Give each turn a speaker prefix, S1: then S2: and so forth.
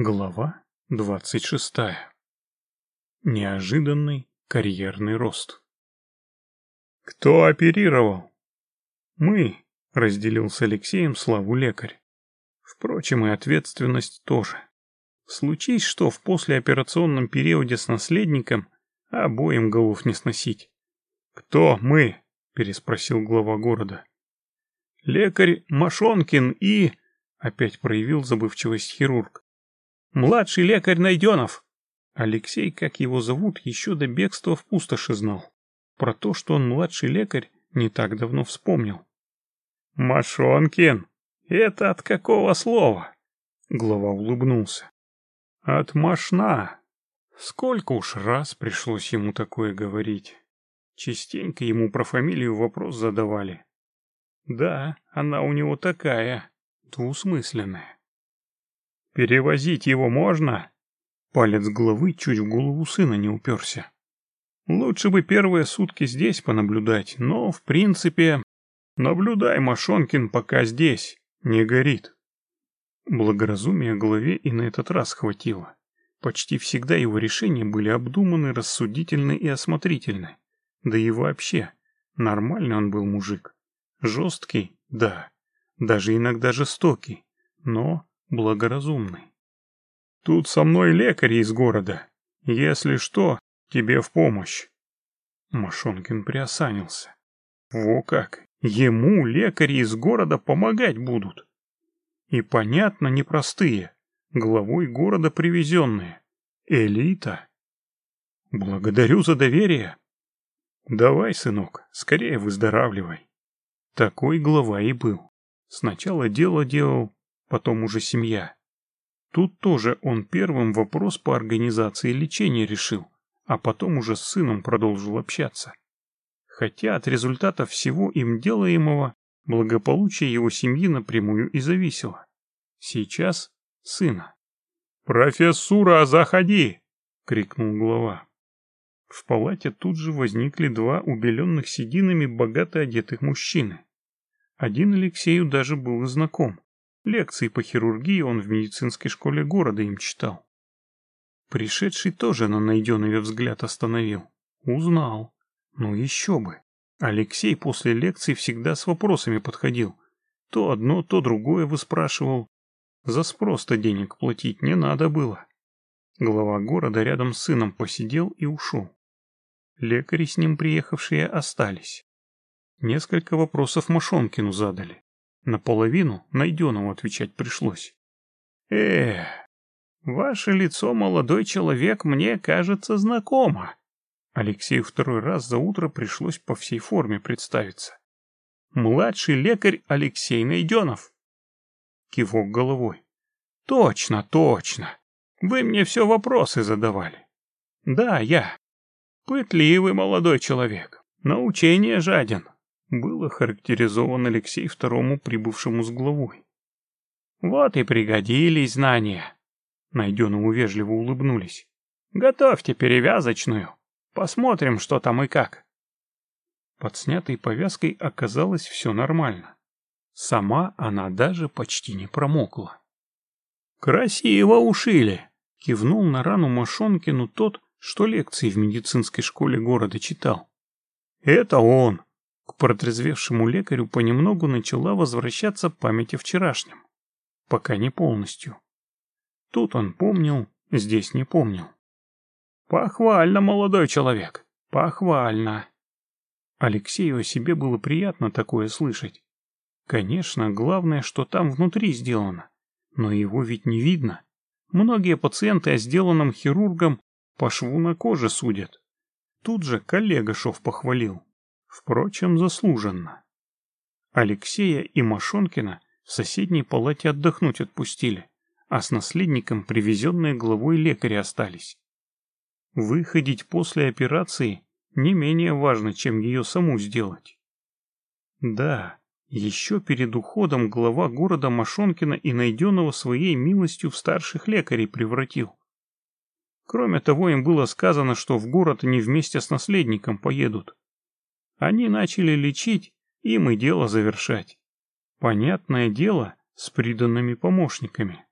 S1: Глава двадцать шестая. Неожиданный карьерный рост. «Кто оперировал?» «Мы», — разделил с Алексеем славу лекарь. Впрочем, и ответственность тоже. Случись что в послеоперационном периоде с наследником, обоим голов не сносить. «Кто мы?» — переспросил глава города. «Лекарь Машонкин и...» — опять проявил забывчивость хирург. Младший лекарь Найденов. Алексей, как его зовут, еще до бегства в пустоши знал. Про то, что он младший лекарь, не так давно вспомнил. «Машонкин, это от какого слова?» Глава улыбнулся. «От машна. Сколько уж раз пришлось ему такое говорить. Частенько ему про фамилию вопрос задавали. Да, она у него такая, двусмысленная. «Перевозить его можно?» Палец головы чуть в голову сына не уперся. «Лучше бы первые сутки здесь понаблюдать, но, в принципе...» «Наблюдай, Машонкин, пока здесь, не горит». Благоразумия голове и на этот раз хватило. Почти всегда его решения были обдуманы, рассудительны и осмотрительны. Да и вообще, нормальный он был мужик. Жесткий, да, даже иногда жестокий, но благоразумный. Тут со мной лекарь из города. Если что, тебе в помощь. Машонкин приосанился. Во как, ему лекари из города помогать будут. И понятно, непростые, главой города привезенные. Элита. Благодарю за доверие. Давай, сынок, скорее выздоравливай. Такой глава и был. Сначала дело делал, потом уже семья. Тут тоже он первым вопрос по организации лечения решил, а потом уже с сыном продолжил общаться. Хотя от результата всего им делаемого благополучие его семьи напрямую и зависело. Сейчас сына. «Профессура, заходи!» — крикнул глава. В палате тут же возникли два убеленных сединами богато одетых мужчины. Один Алексею даже был знаком. Лекции по хирургии он в медицинской школе города им читал. Пришедший тоже на найденный взгляд остановил. Узнал. Ну еще бы. Алексей после лекции всегда с вопросами подходил. То одно, то другое выспрашивал. За спрос-то денег платить не надо было. Глава города рядом с сыном посидел и ушел. Лекари с ним приехавшие остались. Несколько вопросов Машонкину задали. Наполовину найденному отвечать пришлось. Эх, ваше лицо, молодой человек, мне кажется знакомо. Алексею второй раз за утро пришлось по всей форме представиться. Младший лекарь Алексей Найденов. Кивок головой. Точно, точно. Вы мне все вопросы задавали. Да, я. Пытливый молодой человек. Научение жаден был охарактеризован Алексей второму прибывшему с главой. «Вот и пригодились знания!» Найденному вежливо улыбнулись. «Готовьте перевязочную. Посмотрим, что там и как». Под снятой повязкой оказалось все нормально. Сама она даже почти не промокла. «Красиво ушили!» — кивнул на рану Машонкину тот, что лекции в медицинской школе города читал. «Это он!» К протрезвевшему лекарю понемногу начала возвращаться память о вчерашнем. Пока не полностью. Тут он помнил, здесь не помнил. «Похвально, молодой человек, похвально!» Алексею о себе было приятно такое слышать. Конечно, главное, что там внутри сделано. Но его ведь не видно. Многие пациенты о сделанном хирургом по шву на коже судят. Тут же коллега Шов похвалил. Впрочем, заслуженно. Алексея и Машонкина в соседней палате отдохнуть отпустили, а с наследником привезенные главой лекари остались. Выходить после операции не менее важно, чем ее саму сделать. Да, еще перед уходом глава города Машонкина и найденного своей милостью в старших лекарей превратил. Кроме того, им было сказано, что в город они вместе с наследником поедут, они начали лечить, им и дело завершать. Понятное дело, с приданными помощниками.